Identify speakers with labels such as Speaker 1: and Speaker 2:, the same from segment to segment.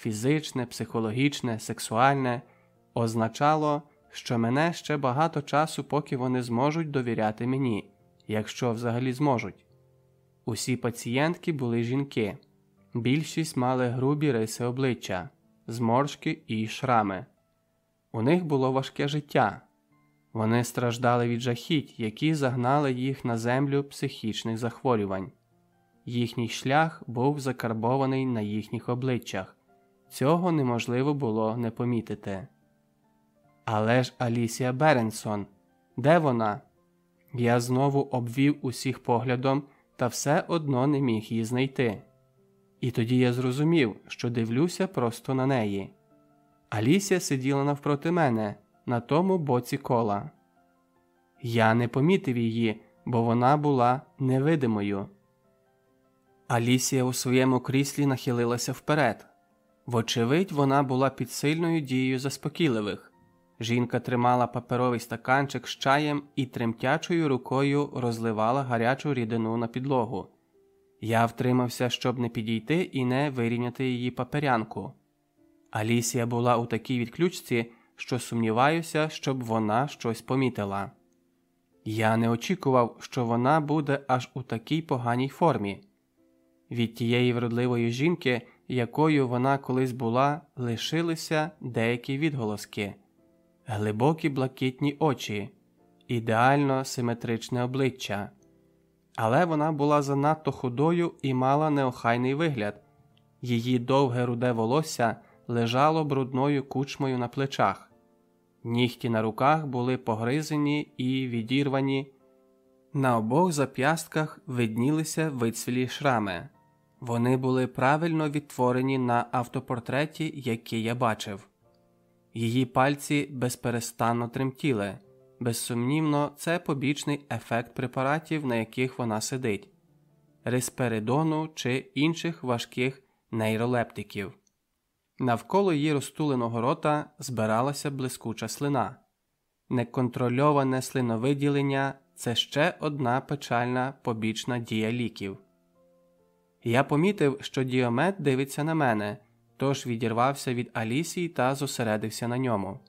Speaker 1: фізичне, психологічне, сексуальне, означало, що мене ще багато часу, поки вони зможуть довіряти мені, якщо взагалі зможуть. Усі пацієнтки були жінки, більшість мали грубі риси обличчя, зморшки і шрами. У них було важке життя. Вони страждали від жахіть, які загнали їх на землю психічних захворювань. Їхній шлях був закарбований на їхніх обличчях, цього неможливо було не помітити. Але ж Алісія Беренсон, де вона? Я знову обвів усіх поглядом та все одно не міг її знайти. І тоді я зрозумів, що дивлюся просто на неї. Алісія сиділа навпроти мене на тому боці кола. Я не помітив її, бо вона була невидимою. Алісія у своєму кріслі нахилилася вперед. Вочевидь, вона була під сильною дією заспокійливих. Жінка тримала паперовий стаканчик з чаєм і тремтячою рукою розливала гарячу рідину на підлогу. Я втримався, щоб не підійти і не вирівняти її паперянку. Алісія була у такій відключці, що сумніваюся, щоб вона щось помітила. Я не очікував, що вона буде аж у такій поганій формі. Від тієї вродливої жінки, якою вона колись була, лишилися деякі відголоски, глибокі блакитні очі, ідеально симетричне обличчя. Але вона була занадто худою і мала неохайний вигляд. Її довге руде волосся лежало брудною кучмою на плечах, нігті на руках були погризені і відірвані, на обох зап'ястках виднілися вицвілі шрами. Вони були правильно відтворені на автопортреті, який я бачив. Її пальці безперестанно тремтіли. Безсумнівно, це побічний ефект препаратів, на яких вона сидить, респеридону чи інших важких нейролептиків. Навколо її розтуленого рота збиралася блискуча слина. Неконтрольоване слиновиділення це ще одна печальна побічна дія ліків. Я помітив, що діомет дивиться на мене, тож відірвався від Алісії та зосередився на ньому.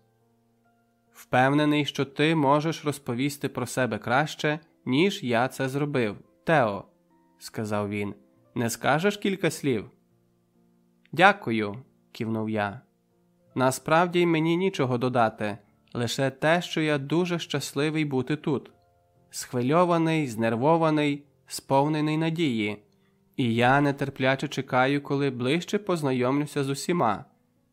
Speaker 1: Впевнений, що ти можеш розповісти про себе краще, ніж я це зробив, Тео, сказав він. Не скажеш кілька слів? Дякую, кивнув я. Насправді мені нічого додати, лише те, що я дуже щасливий бути тут, схвильований, знервований, сповнений надії, і я нетерпляче чекаю, коли ближче познайомлюся з усіма,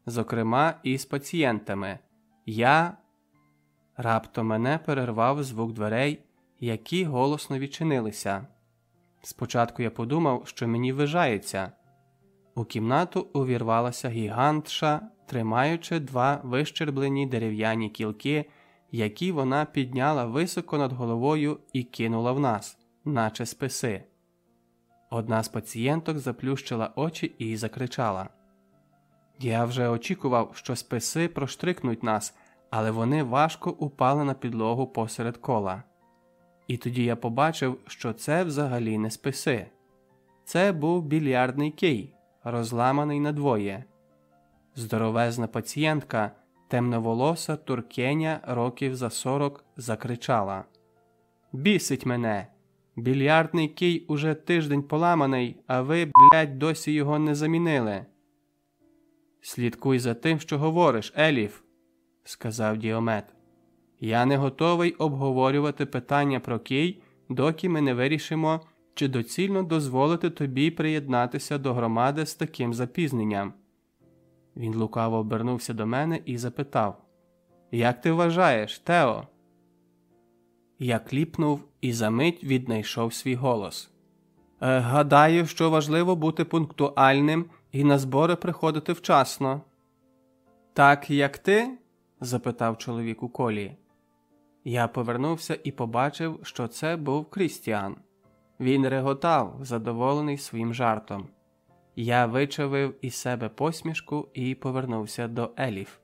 Speaker 1: зокрема і з пацієнтами. Я Раптом мене перервав звук дверей, які голосно відчинилися. Спочатку я подумав, що мені вижається. У кімнату увірвалася гігантша, тримаючи два вищерблені дерев'яні кілки, які вона підняла високо над головою і кинула в нас, наче списи. Одна з пацієнток заплющила очі і закричала. Я вже очікував, що списи проштрикнуть нас але вони важко упали на підлогу посеред кола. І тоді я побачив, що це взагалі не списи. Це був більярдний кий, розламаний надвоє. Здоровезна пацієнтка, темноволоса туркеня років за сорок, закричала Бісить мене! Більярдний кий уже тиждень поламаний, а ви, блядь, досі його не замінили. Слідкуй за тим, що говориш, Еліф, сказав Діомет. Я не готовий обговорювати питання про Кій, доки ми не вирішимо, чи доцільно дозволити тобі приєднатися до громади з таким запізненням. Він лукаво обернувся до мене і запитав Як ти вважаєш, Тео? Я кліпнув і за мить віднайшов свій голос. «Е, гадаю, що важливо бути пунктуальним і на збори приходити вчасно. Так як ти? запитав чоловік у колі. Я повернувся і побачив, що це був Крістіан. Він реготав, задоволений своїм жартом. Я вичавив із себе посмішку і повернувся до Еліф.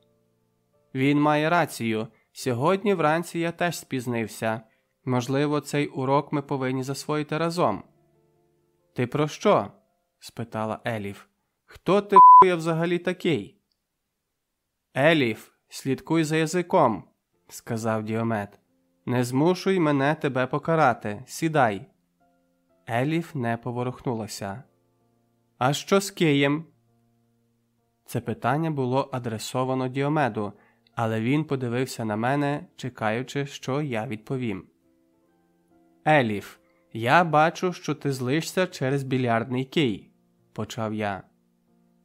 Speaker 1: Він має рацію. Сьогодні вранці я теж спізнився. Можливо, цей урок ми повинні засвоїти разом. Ти про що? спитала Еліф. Хто ти хуя взагалі такий? Еліф, слідкуй за язиком, сказав Діомет. Не змушуй мене тебе покарати. Сідай. Еліф не поворухнулася. А що з Києм? Це питання було адресовано Діомеду, але він подивився на мене, чекаючи, що я відповім. Еліф, я бачу, що ти злишся через більярдний кий, почав я.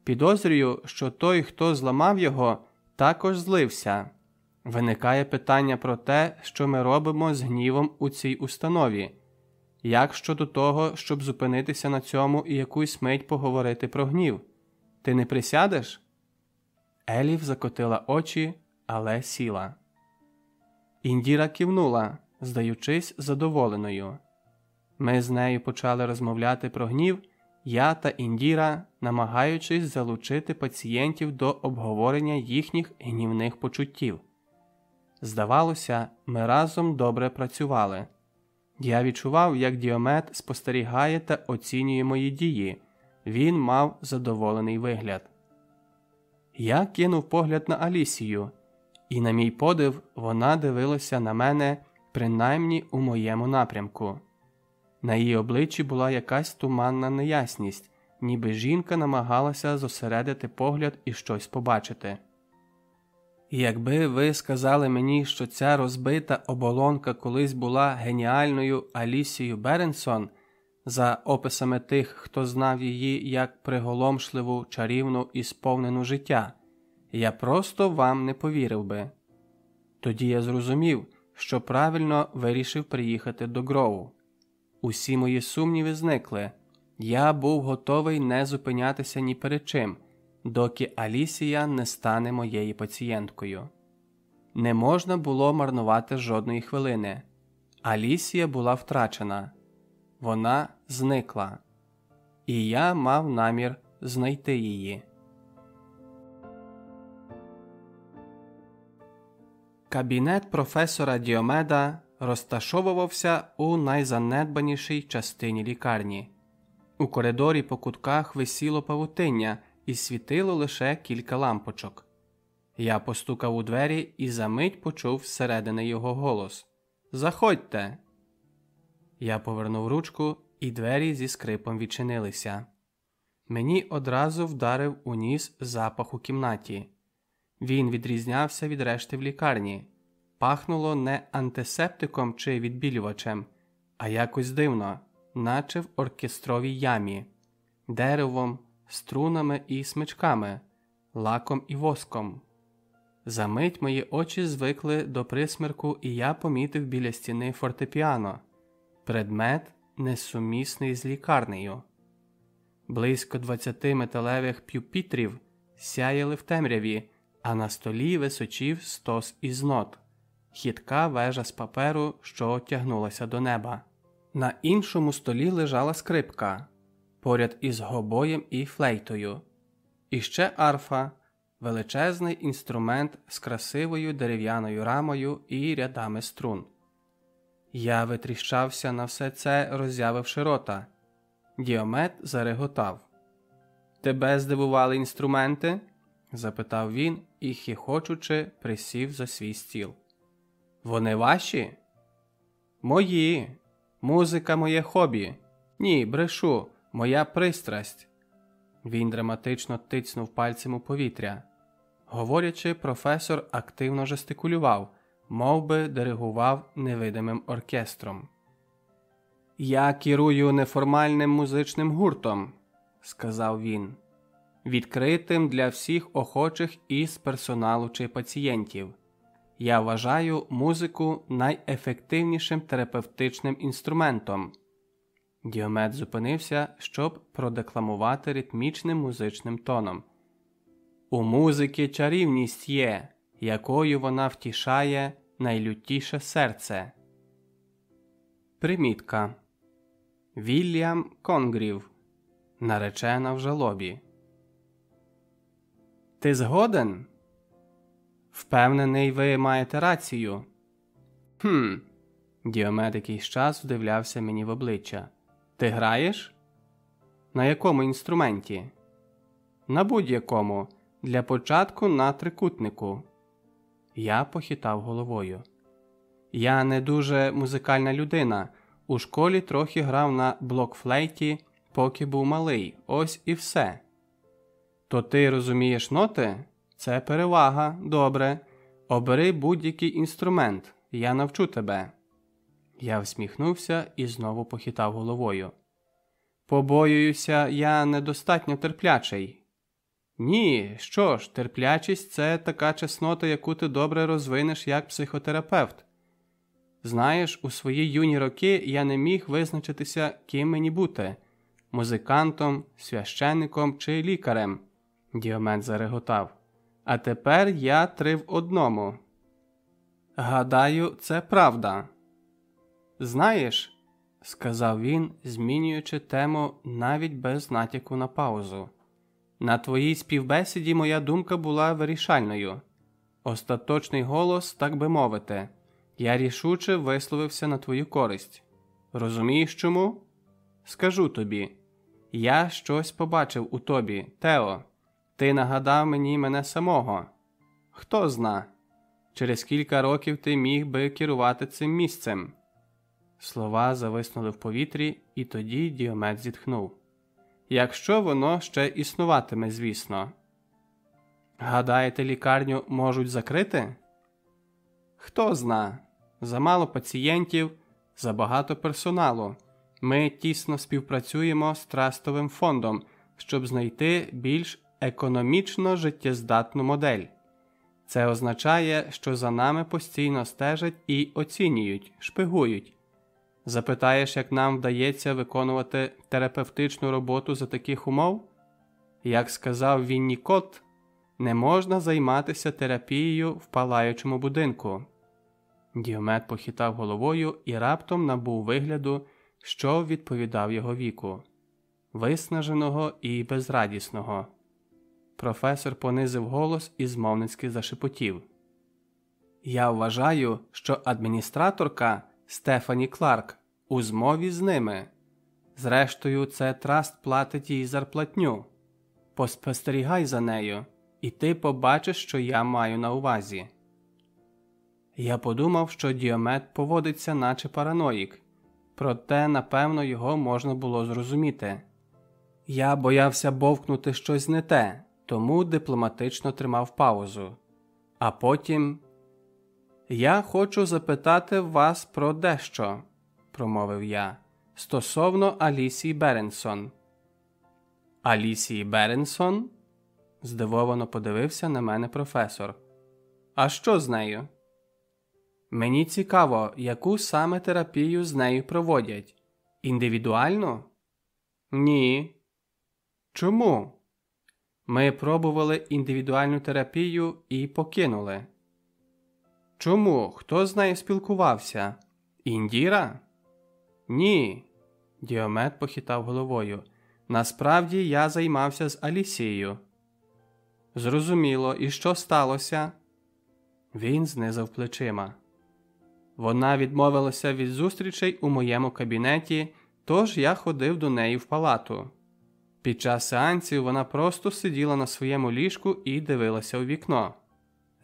Speaker 1: Підозрюю, що той, хто зламав його, також злився. Виникає питання про те, що ми робимо з гнівом у цій установі. Як щодо того, щоб зупинитися на цьому і якусь мить поговорити про гнів? Ти не присядеш? Еліф закотила очі, але сіла. Індіра кивнула, здаючись задоволеною. Ми з нею почали розмовляти про гнів, я та Індіра, намагаючись залучити пацієнтів до обговорення їхніх гнівних почуттів. Здавалося, ми разом добре працювали. Я відчував, як діомет спостерігає та оцінює мої дії. Він мав задоволений вигляд. Я кинув погляд на Алісію, і, на мій подив, вона дивилася на мене принаймні у моєму напрямку. На її обличчі була якась туманна неясність, ніби жінка намагалася зосередити погляд і щось побачити. Якби ви сказали мені, що ця розбита оболонка колись була геніальною Алісією Беренсон, за описами тих, хто знав її як приголомшливу, чарівну і сповнену життя, я просто вам не повірив би. Тоді я зрозумів, що правильно вирішив приїхати до Гроу. Усі мої сумніви зникли. Я був готовий не зупинятися ні перед чим, доки Алісія не стане моєю пацієнткою. Не можна було марнувати жодної хвилини. Алісія була втрачена, вона зникла, і я мав намір знайти її. Кабінет професора Діомеда розташовувався у найзанедбанішій частині лікарні. У коридорі по кутках висіло павутиння і світило лише кілька лампочок. Я постукав у двері і за мить почув всередини його голос Заходьте. Я повернув ручку, і двері зі скрипом відчинилися. Мені одразу вдарив у ніс запах у кімнаті. Він відрізнявся від решти в лікарні, пахнуло не антисептиком чи відбілювачем, а якось дивно, наче в оркестровій ямі, деревом, струнами і смичками, лаком і воском. Замить мої очі звикли до присмерку, і я помітив біля стіни фортепіано, предмет несумісний з лікарнею. Близько двадцяти металевих пюпітрів сяяли в темряві а на столі височів стос із нот, хітка вежа з паперу, що тягнулася до неба. На іншому столі лежала скрипка поряд із гобоєм і флейтою, і ще арфа, величезний інструмент з красивою дерев'яною рамою і рядами струн. Я витріщався на все це, роззявивши рота. Діомет зареготав. Тебе здивували інструменти? запитав він і, хіхочучи, присів за свій стіл. Вони ваші? Мої. Музика моє хобі. Ні, брешу, моя пристрасть. Він драматично тицнув пальцем у повітря. Говорячи, професор активно жестикулював, мов би диригував невидимим оркестром. Я керую неформальним музичним гуртом, сказав він відкритим для всіх охочих із персоналу чи пацієнтів. Я вважаю музику найефективнішим терапевтичним інструментом. Діомет зупинився, щоб продекламувати ритмічним музичним тоном. У музики чарівність є, якою вона втішає найлютіше серце. Примітка Вільям Конгрів Наречена в жалобі. Ти згоден? Впевнений, ви маєте рацію. Хм. Діомед якийсь час вдивлявся мені в обличчя. Ти граєш? На якому інструменті? На будь-якому, для початку на трикутнику. Я похитав головою. Я не дуже музикальна людина. У школі трохи грав на блокфлейті, поки був малий. Ось і все. То ти розумієш ноти? Це перевага, добре. Обери будь-який інструмент, я навчу тебе. Я всміхнувся і знову похитав головою. Побоююся, я недостатньо терплячий. Ні, що ж, терплячість це така чеснота, яку ти добре розвинеш як психотерапевт. Знаєш, у свої юні роки я не міг визначитися, ким мені бути музикантом, священником чи лікарем. Діомет зареготав. А тепер я три в одному. Гадаю, це правда. Знаєш, сказав він, змінюючи тему навіть без натяку на паузу. На твоїй співбесіді моя думка була вирішальною. Остаточний голос, так би мовити, я рішуче висловився на твою користь. Розумієш чому? Скажу тобі, я щось побачив у тобі, Тео. Ти нагадав мені мене самого. Хто зна, через кілька років ти міг би керувати цим місцем. Слова зависнули в повітрі, і тоді Діомет зітхнув. Якщо воно ще існуватиме, звісно. Гадаєте, лікарню можуть закрити? Хто зна, замало пацієнтів, забагато персоналу. Ми тісно співпрацюємо з трастовим фондом, щоб знайти більш економічно життєздатну модель. Це означає, що за нами постійно стежать і оцінюють, шпигують. Запитаєш, як нам вдається виконувати терапевтичну роботу за таких умов? Як сказав Віннікот, не можна займатися терапією в палаючому будинку. Діомет похитав головою і раптом набув вигляду, що відповідав його віку виснаженого і безрадісного. Професор понизив голос і змовницьки зашепотів. Я вважаю, що адміністраторка Стефані Кларк у змові з ними. Зрештою, це траст платить їй зарплатню. Поспостерігай за нею, і ти побачиш, що я маю на увазі. Я подумав, що Діомет поводиться, наче параноїк, проте, напевно, його можна було зрозуміти. Я боявся бовкнути щось не те, тому дипломатично тримав паузу. А потім я хочу запитати вас про дещо, промовив я, стосовно Алісії Беренсон. Алісії Беренсон? здивовано подивився на мене професор. А що з нею? Мені цікаво, яку саме терапію з нею проводять. Індивідуально? Ні. Чому? Ми пробували індивідуальну терапію і покинули. Чому? Хто з нею спілкувався? Індіра? Ні. Діомет похитав головою. Насправді я займався з Алісією. Зрозуміло, і що сталося? Він знизав плечима. Вона відмовилася від зустрічей у моєму кабінеті, тож я ходив до неї в палату. Під час сеансів вона просто сиділа на своєму ліжку і дивилася у вікно.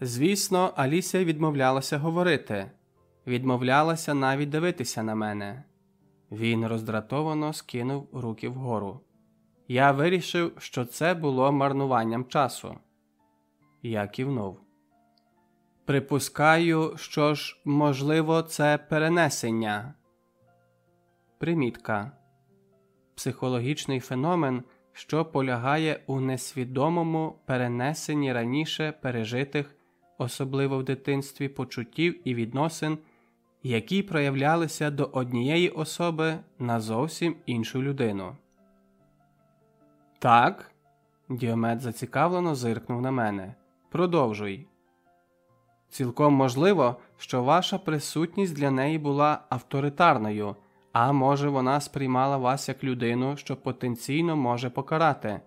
Speaker 1: Звісно, Алісія відмовлялася говорити, відмовлялася навіть дивитися на мене. Він роздратовано скинув руки вгору. Я вирішив, що це було марнуванням часу. Я кивнув. Припускаю, що ж, можливо, це перенесення. Примітка психологічний феномен, що полягає у несвідомому перенесенні раніше пережитих, особливо в дитинстві почуттів і відносин, які проявлялися до однієї особи на зовсім іншу людину. Так. Діомет зацікавлено зиркнув на мене. Продовжуй. Цілком можливо, що ваша присутність для неї була авторитарною, а може, вона сприймала вас як людину, що потенційно може покарати.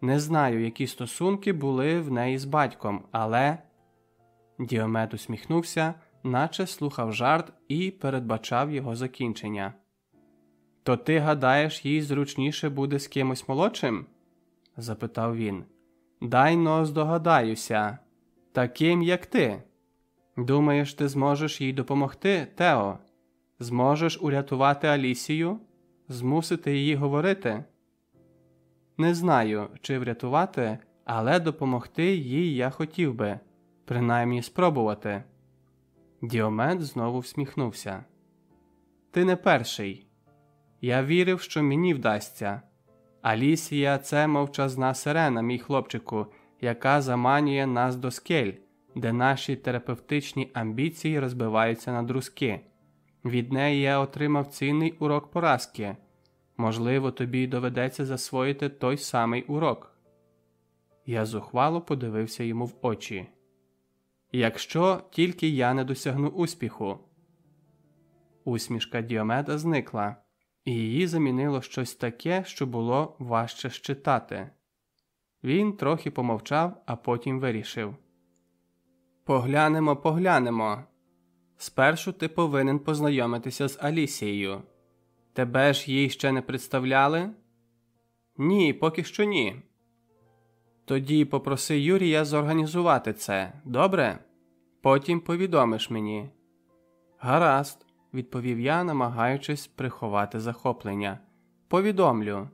Speaker 1: Не знаю, які стосунки були в неї з батьком, але. Діомет усміхнувся, наче слухав жарт і передбачав його закінчення. То ти гадаєш, їй зручніше буде з кимось молодшим? запитав він. Дай но здогадаюся, таким, як ти. Думаєш, ти зможеш їй допомогти, Тео? Зможеш урятувати Алісію? Змусити її говорити? Не знаю, чи врятувати, але допомогти їй я хотів би, принаймні спробувати. Діомед знову всміхнувся. Ти не перший. Я вірив, що мені вдасться. Алісія це мовчазна сирена, мій хлопчику, яка заманює нас до скель, де наші терапевтичні амбіції розбиваються на друзки. Від неї я отримав цінний урок поразки. Можливо, тобі доведеться засвоїти той самий урок. Я зухвало подивився йому в очі. Якщо тільки я не досягну успіху. Усмішка Діомеда зникла, і її замінило щось таке, що було важче щитати. Він трохи помовчав, а потім вирішив Поглянемо, поглянемо. Спершу ти повинен познайомитися з Алісією. Тебе ж їй ще не представляли? Ні, поки що ні. Тоді попроси Юрія зорганізувати це, добре? Потім повідомиш мені. Гаразд, відповів я, намагаючись приховати захоплення. Повідомлю.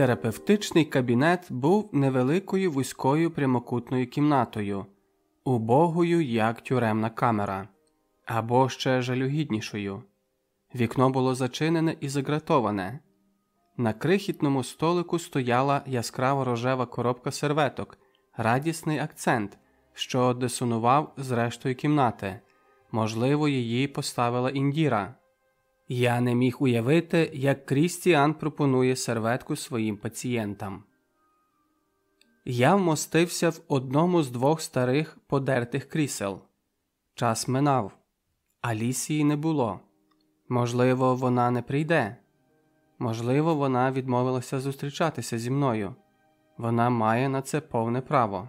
Speaker 1: Терапевтичний кабінет був невеликою вузькою прямокутною кімнатою, убогою, як тюремна камера, або ще жалюгіднішою. Вікно було зачинене і загратоване. На крихітному столику стояла яскраво рожева коробка серветок, радісний акцент, що дисонував з рештою кімнати. Можливо, її поставила індіра. Я не міг уявити, як Крістіан пропонує серветку своїм пацієнтам. Я вмостився в одному з двох старих подертих крісел. Час минав, Алісії не було. Можливо, вона не прийде. Можливо, вона відмовилася зустрічатися зі мною. Вона має на це повне право.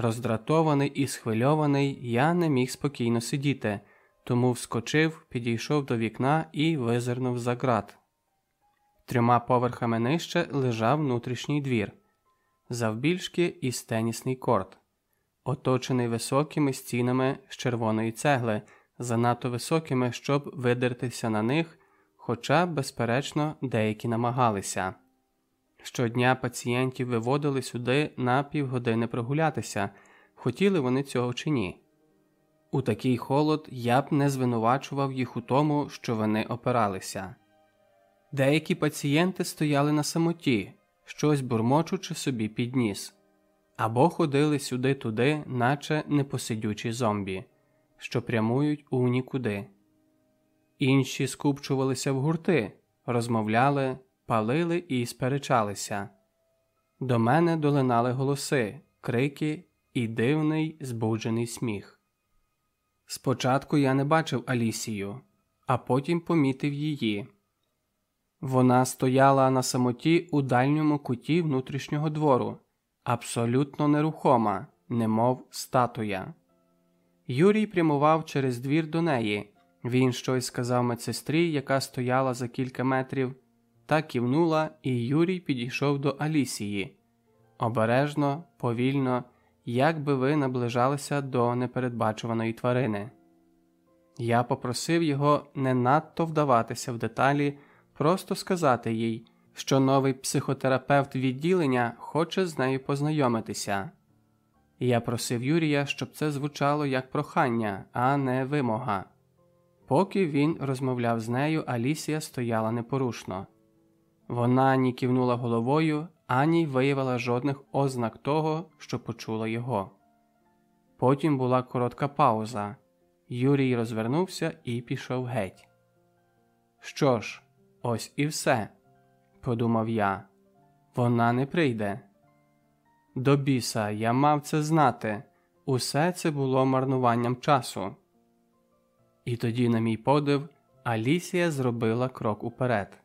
Speaker 1: Роздратований і схвильований, я не міг спокійно сидіти тому вскочив, підійшов до вікна і визирнув за ґрат. Трьома поверхами нижче лежав внутрішній двір, завбільшки із тенісний корт, оточений високими стінами з червоної цегли, занадто високими, щоб видертися на них, хоча, безперечно, деякі намагалися. Щодня пацієнтів виводили сюди на півгодини прогулятися, хотіли вони цього чи ні. У такий холод я б не звинувачував їх у тому, що вони опиралися. Деякі пацієнти стояли на самоті, щось бурмочучи собі під ніс, або ходили сюди-туди, наче непосидючі зомбі, що прямують у нікуди. Інші скупчувалися в гурти, розмовляли, палили і сперечалися. До мене долинали голоси, крики і дивний збуджений сміх. Спочатку я не бачив Алісію, а потім помітив її. Вона стояла на самоті у дальньому куті внутрішнього двору, абсолютно нерухома, немов статуя. Юрій прямував через двір до неї. Він щось сказав медсестрі, яка стояла за кілька метрів, та кивнула, і Юрій підійшов до Алісії. Обережно, повільно як би ви наближалися до непередбачуваної тварини. Я попросив його не надто вдаватися в деталі, просто сказати їй, що новий психотерапевт відділення хоче з нею познайомитися. Я просив Юрія, щоб це звучало як прохання, а не вимога. Поки він розмовляв з нею, Алісія стояла непорушно. Вона ні кивнула головою, ані виявила жодних ознак того, що почула його. Потім була коротка пауза. Юрій розвернувся і пішов геть. Що ж, ось і все, подумав я. Вона не прийде. До біса, я мав це знати. Усе це було марнуванням часу. І тоді, на мій подив, Алісія зробила крок уперед.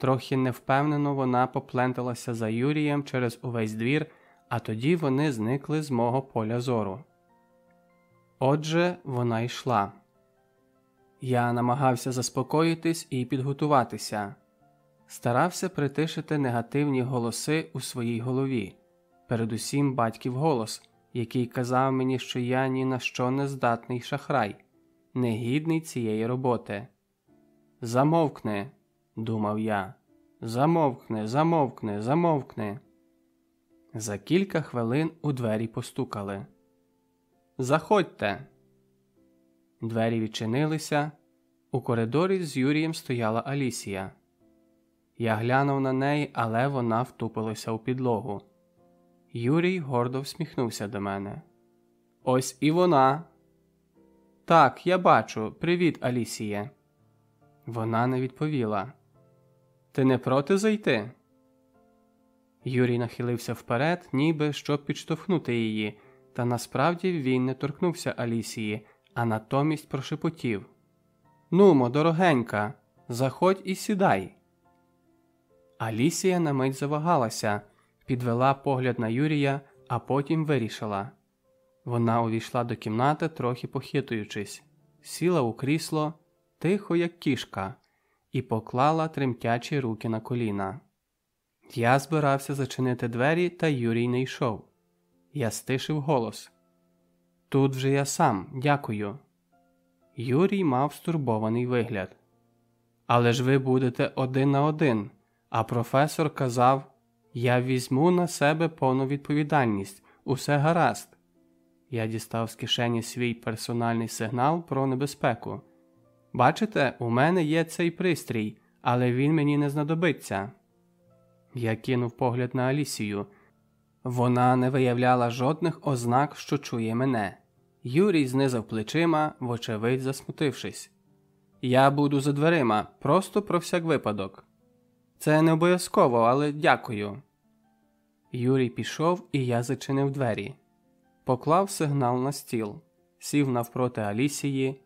Speaker 1: Трохи невпевнено вона попленталася за Юрієм через увесь двір, а тоді вони зникли з мого поля зору. Отже, вона йшла. Я намагався заспокоїтись і підготуватися, старався притишити негативні голоси у своїй голові, передусім батьків голос, який казав мені, що я ні на що не здатний шахрай, негідний цієї роботи. Замовкни, думав я, замовкни, замовкни, замовкни. За кілька хвилин у двері постукали. Заходьте. Двері відчинилися. У коридорі з Юрієм стояла Алісія. Я глянув на неї, але вона втупилася у підлогу. Юрій гордо всміхнувся до мене. Ось і вона. Так, я бачу. Привіт, Алісіє. Вона не відповіла. Ти не проти зайти? Юрій нахилився вперед, ніби щоб підштовхнути її, та насправді він не торкнувся Алісії, а натомість прошепотів Нумо, дорогенька, заходь і сідай. Алісія на мить завагалася, підвела погляд на Юрія, а потім вирішила. Вона увійшла до кімнати, трохи похитуючись, сіла у крісло, тихо, як кішка, і поклала тремтячі руки на коліна. Я збирався зачинити двері, та Юрій не йшов. Я стишив голос. Тут вже я сам, дякую. Юрій мав стурбований вигляд. Але ж ви будете один на один, а професор казав Я візьму на себе повну відповідальність, усе гаразд. Я дістав з кишені свій персональний сигнал про небезпеку. Бачите, у мене є цей пристрій, але він мені не знадобиться. Я кинув погляд на Алісію. Вона не виявляла жодних ознак, що чує мене. Юрій знизав плечима, вочевидь засмутившись. Я буду за дверима, просто про всяк випадок. Це не обов'язково, але дякую. Юрій пішов, і я зачинив двері. Поклав сигнал на стіл, сів навпроти Алісії.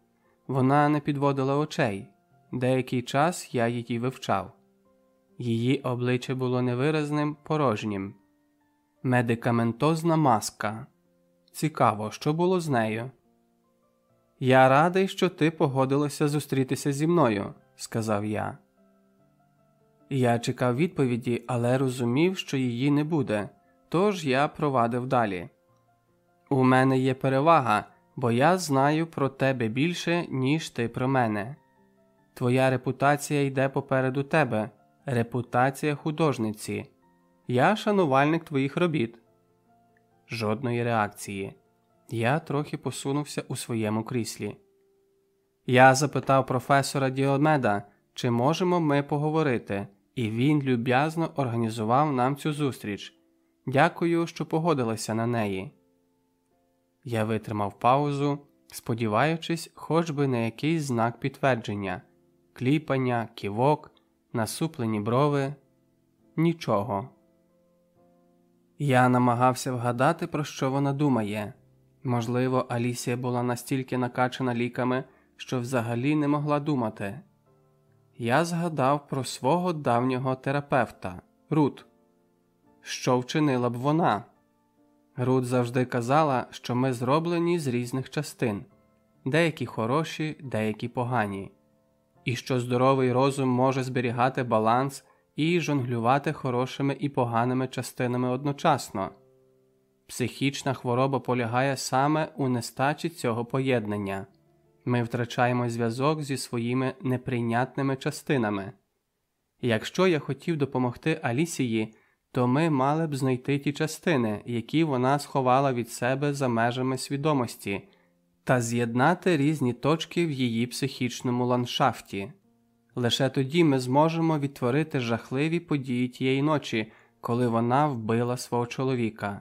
Speaker 1: Вона не підводила очей. Деякий час я її вивчав. Її обличчя було невиразним, порожнім. Медикаментозна маска. Цікаво, що було з нею. Я радий, що ти погодилася зустрітися зі мною, сказав я. Я чекав відповіді, але розумів, що її не буде, тож я провадив далі. У мене є перевага, бо я знаю про тебе більше, ніж ти про мене. Твоя репутація йде попереду тебе, репутація художниці. Я шанувальник твоїх робіт. Жодної реакції. Я трохи посунувся у своєму кріслі. Я запитав професора Діомеда, чи можемо ми поговорити, і він люб'язно організував нам цю зустріч. Дякую, що погодилися на неї. Я витримав паузу, сподіваючись, хоч би на якийсь знак підтвердження, кліпання, ківок, насуплені брови. Нічого. Я намагався вгадати, про що вона думає. Можливо, Алісія була настільки накачана ліками, що взагалі не могла думати. Я згадав про свого давнього терапевта Рут. Що вчинила б вона? Рут завжди казала, що ми зроблені з різних частин, деякі хороші, деякі погані, і що здоровий розум може зберігати баланс і жонглювати хорошими і поганими частинами одночасно. Психічна хвороба полягає саме у нестачі цього поєднання ми втрачаємо зв'язок зі своїми неприйнятними частинами. Якщо я хотів допомогти Алісії, то ми мали б знайти ті частини, які вона сховала від себе за межами свідомості, та з'єднати різні точки в її психічному ландшафті. Лише тоді ми зможемо відтворити жахливі події тієї ночі, коли вона вбила свого чоловіка.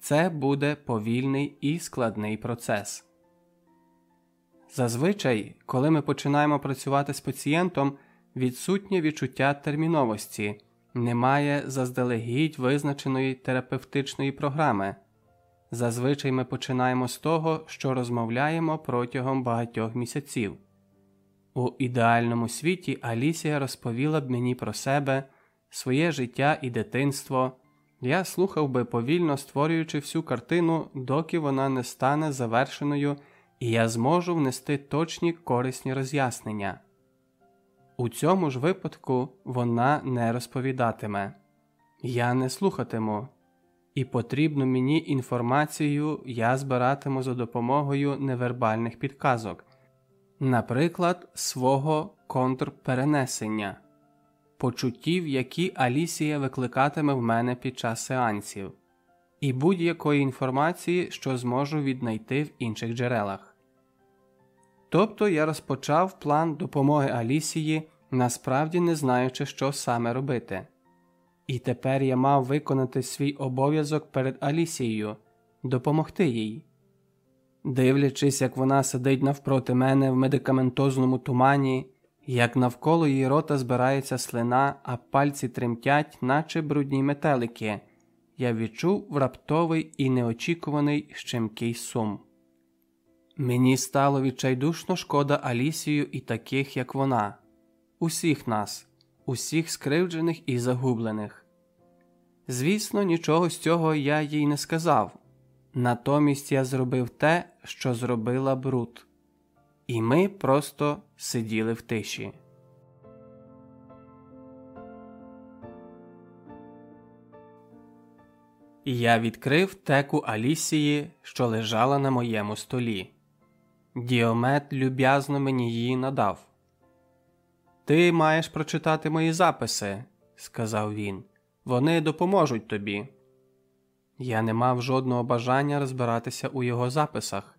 Speaker 1: Це буде повільний і складний процес. Зазвичай, коли ми починаємо працювати з пацієнтом, відсутнє відчуття терміновості, немає заздалегідь визначеної терапевтичної програми. Зазвичай ми починаємо з того, що розмовляємо протягом багатьох місяців. У ідеальному світі Алісія розповіла б мені про себе, своє життя і дитинство. Я слухав би повільно створюючи всю картину, доки вона не стане завершеною, і я зможу внести точні корисні роз'яснення. У цьому ж випадку вона не розповідатиме. Я не слухатиму, і потрібну мені інформацію я збиратиму за допомогою невербальних підказок, наприклад, свого контрперенесення, почуттів, які Алісія викликатиме в мене під час сеансів, і будь-якої інформації, що зможу віднайти в інших джерелах. Тобто я розпочав план допомоги Алісії, насправді не знаючи, що саме робити. І тепер я мав виконати свій обов'язок перед Алісією, допомогти їй. Дивлячись, як вона сидить навпроти мене в медикаментозному тумані, як навколо її рота збирається слина, а пальці тремтять, наче брудні метелики, я відчув раптовий і неочікуваний щемкий сум. Мені стало відчайдушно шкода Алісію і таких, як вона, усіх нас, усіх скривджених і загублених. Звісно, нічого з цього я їй не сказав. Натомість я зробив те, що зробила Брут, і ми просто сиділи в тиші. Я відкрив теку Алісії, що лежала на моєму столі. Діомет люб'язно мені її надав. Ти маєш прочитати мої записи, сказав він. Вони допоможуть тобі. Я не мав жодного бажання розбиратися у його записах.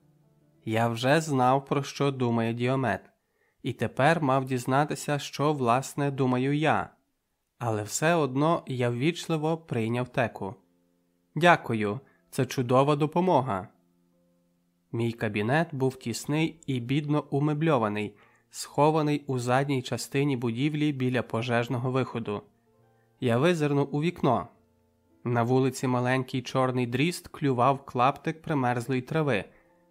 Speaker 1: Я вже знав, про що думає Діомет, і тепер мав дізнатися, що власне думаю я, але все одно я ввічливо прийняв теку. Дякую, це чудова допомога. Мій кабінет був тісний і бідно умебльований, схований у задній частині будівлі біля пожежного виходу. Я визирнув у вікно. На вулиці маленький чорний дріст клював клаптик примерзлої трави,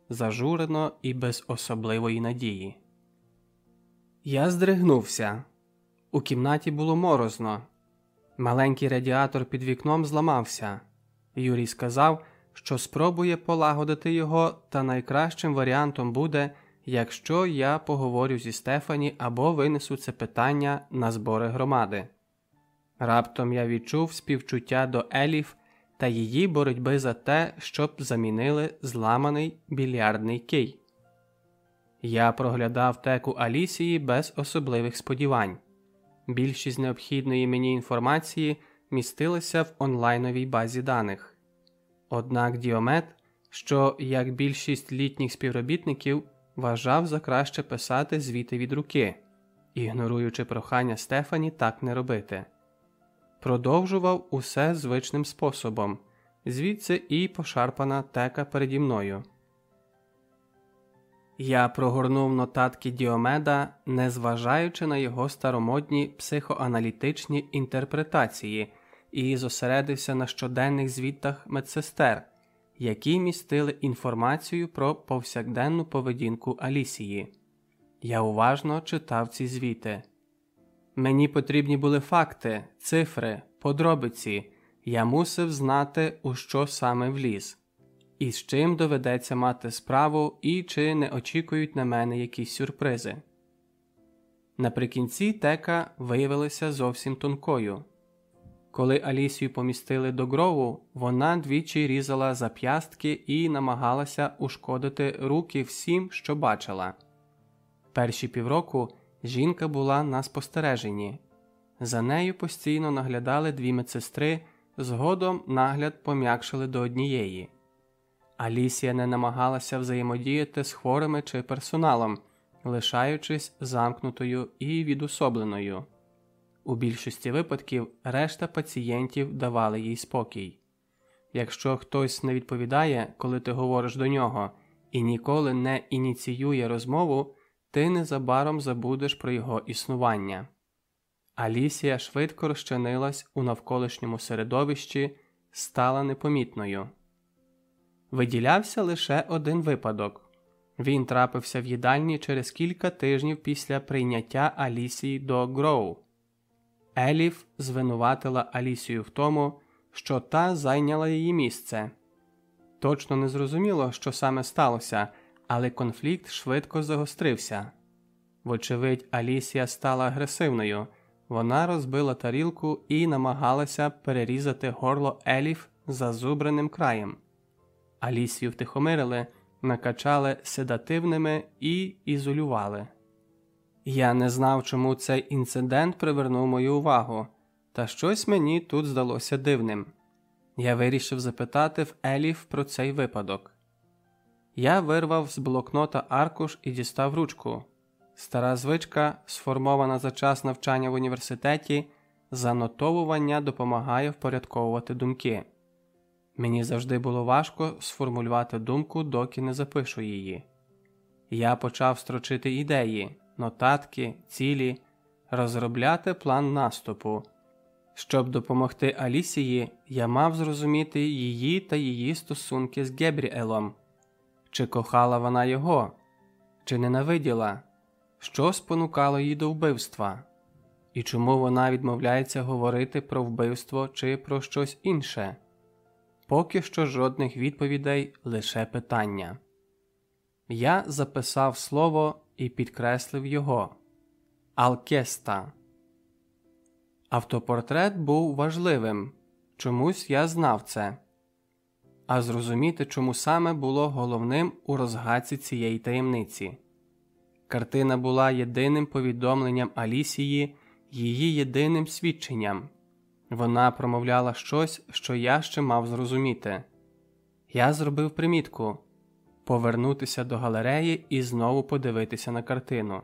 Speaker 1: зажурено і без особливої надії. Я здригнувся. У кімнаті було морозно. Маленький радіатор під вікном зламався. Юрій сказав, що спробує полагодити його, та найкращим варіантом буде, якщо я поговорю зі Стефані або винесу це питання на збори громади. Раптом я відчув співчуття до Еліф та її боротьби за те, щоб замінили зламаний більярдний кий. Я проглядав теку Алісії без особливих сподівань. Більшість необхідної мені інформації містилася в онлайновій базі даних. Однак Діомет, що, як більшість літніх співробітників, вважав за краще писати звіти від руки, ігноруючи прохання Стефані так не робити продовжував усе звичним способом, звідси і пошарпана тека переді мною. Я прогорнув нотатки Діомеда, незважаючи на його старомодні психоаналітичні інтерпретації, і зосередився на щоденних звітах медсестер, які містили інформацію про повсякденну поведінку Алісії. Я уважно читав ці звіти. Мені потрібні були факти, цифри, подробиці. Я мусив знати, у що саме вліз, і з чим доведеться мати справу, і чи не очікують на мене якісь сюрпризи. Наприкінці тека виявилася зовсім тонкою. Коли Алісію помістили до грову, вона двічі різала зап'ястки і намагалася ушкодити руки всім, що бачила. Перші півроку Жінка була на спостереженні. За нею постійно наглядали дві медсестри, згодом нагляд пом'якшили до однієї. Алісія не намагалася взаємодіяти з хворими чи персоналом, лишаючись замкнутою і відособленою. У більшості випадків решта пацієнтів давали їй спокій. Якщо хтось не відповідає, коли ти говориш до нього, і ніколи не ініціює розмову, ти незабаром забудеш про його існування. Алісія швидко розчинилась у навколишньому середовищі, стала непомітною. Виділявся лише один випадок він трапився в їдальні через кілька тижнів після прийняття Алісії до Гроу. Еліф звинуватила Алісію в тому, що та зайняла її місце. Точно не зрозуміло, що саме сталося, але конфлікт швидко загострився. Вочевидь, Алісія стала агресивною. Вона розбила тарілку і намагалася перерізати горло Еліф зазубреним краєм. Алісію втихомирили, накачали седативними і ізолювали. Я не знав, чому цей інцидент привернув мою увагу, та щось мені тут здалося дивним. Я вирішив запитати в Еліф про цей випадок. Я вирвав з блокнота аркуш і дістав ручку. Стара звичка, сформована за час навчання в університеті, занотовування допомагає впорядковувати думки. Мені завжди було важко сформулювати думку, доки не запишу її. Я почав строчити ідеї, нотатки, цілі, розробляти план наступу. Щоб допомогти Алісії, я мав зрозуміти її та її стосунки з Гебріелом. Чи кохала вона його, чи ненавиділа, що спонукало її до вбивства, і чому вона відмовляється говорити про вбивство чи про щось інше. Поки що жодних відповідей, лише питання. Я записав слово і підкреслив його Алкеста. Автопортрет був важливим. Чомусь я знав це. А зрозуміти, чому саме було головним у розгадці цієї таємниці. Картина була єдиним повідомленням Алісії, її єдиним свідченням. Вона промовляла щось, що я ще мав зрозуміти. Я зробив примітку повернутися до галереї і знову подивитися на картину.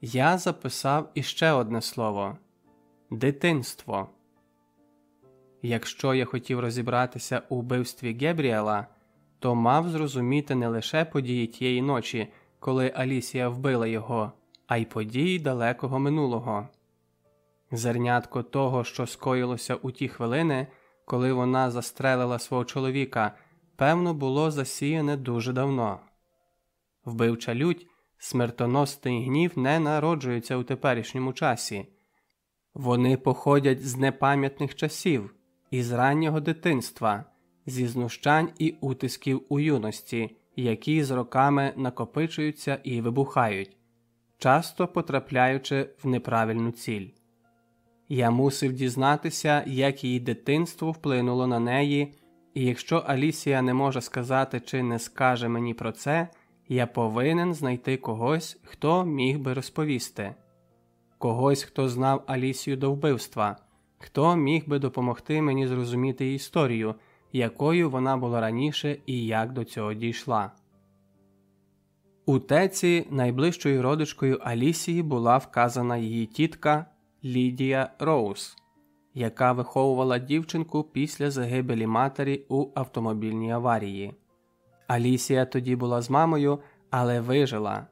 Speaker 1: Я записав іще одне слово дитинство. Якщо я хотів розібратися у вбивстві Гебріела, то мав зрозуміти не лише події тієї ночі, коли Алісія вбила його, а й події далекого минулого. Зернятко того, що скоїлося у ті хвилини, коли вона застрелила свого чоловіка, певно, було засіяне дуже давно. Вбивча лють, смертоносний гнів не народжується у теперішньому часі, вони походять з непам'ятних часів, із раннього дитинства, зі знущань і утисків у юності, які з роками накопичуються і вибухають, часто потрапляючи в неправильну ціль. Я мусив дізнатися, як її дитинство вплинуло на неї, і якщо Алісія не може сказати чи не скаже мені про це, я повинен знайти когось, хто міг би розповісти, когось, хто знав Алісію до вбивства, хто міг би допомогти мені зрозуміти історію, якою вона була раніше і як до цього дійшла. У теці найближчою родичкою Алісії була вказана її тітка Лідія Роуз, яка виховувала дівчинку після загибелі матері у автомобільній аварії. Алісія тоді була з мамою, але вижила.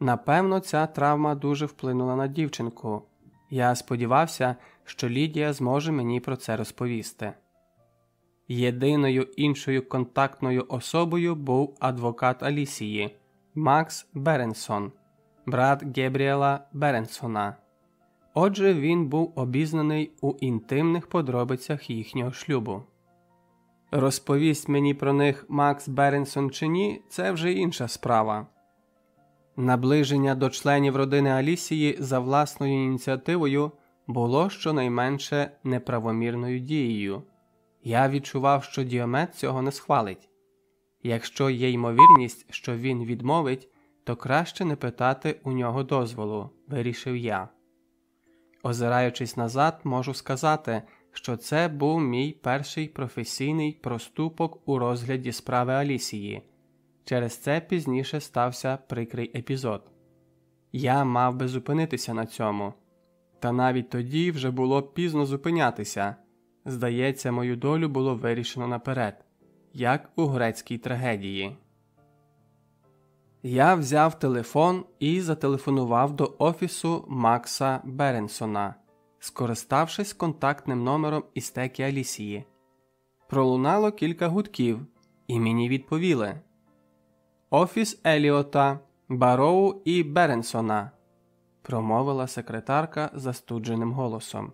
Speaker 1: Напевно, ця травма дуже вплинула на дівчинку. Я сподівався, що Лідія зможе мені про це розповісти. Єдиною іншою контактною особою був адвокат Алісії Макс Беренсон, брат Гебріела Беренсона. Отже, він був обізнаний у інтимних подробицях їхнього шлюбу. Розповість мені про них Макс Беренсон чи ні, це вже інша справа. Наближення до членів родини Алісії за власною ініціативою було щонайменше неправомірною дією. Я відчував, що Діомет цього не схвалить. Якщо є ймовірність, що він відмовить, то краще не питати у нього дозволу, вирішив я. Озираючись назад, можу сказати, що це був мій перший професійний проступок у розгляді справи Алісії. Через це пізніше стався прикрий епізод. Я мав би зупинитися на цьому, та навіть тоді вже було пізно зупинятися. Здається, мою долю було вирішено наперед, як у грецькій трагедії. Я взяв телефон і зателефонував до офісу Макса Беренсона, скориставшись контактним номером із теки Алісії. Пролунало кілька гудків, і мені відповіли Офіс Еліота, Бароу і Беренсона, промовила секретарка застудженим голосом.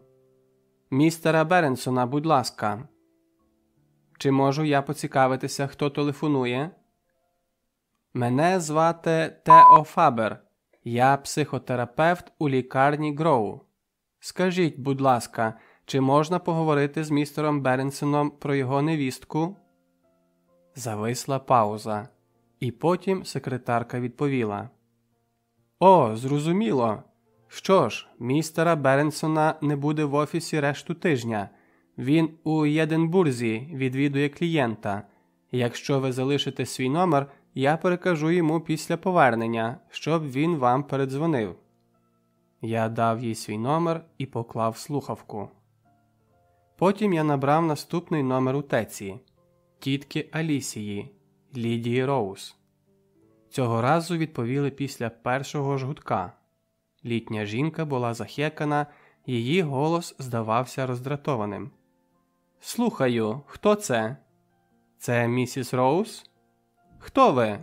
Speaker 1: Містера Беренсона, будь ласка. Чи можу я поцікавитися, хто телефонує? Мене звати Тео Фабер. Я психотерапевт у лікарні Гроу. Скажіть, будь ласка, чи можна поговорити з містером Беренсоном про його невістку? Зависла пауза, і потім секретарка відповіла: О, зрозуміло. Що ж, містера Беренсона не буде в офісі решту тижня. Він у Єдинбурзі відвідує клієнта. Якщо ви залишите свій номер, я перекажу йому після повернення, щоб він вам передзвонив. Я дав їй свій номер і поклав слухавку. Потім я набрав наступний номер у теці тітки Алісії Лідії Роуз. Цього разу відповіли після першого ж гудка. Літня жінка була захекана, її голос здавався роздратованим. Слухаю, хто це? Це місіс Роуз? Хто ви?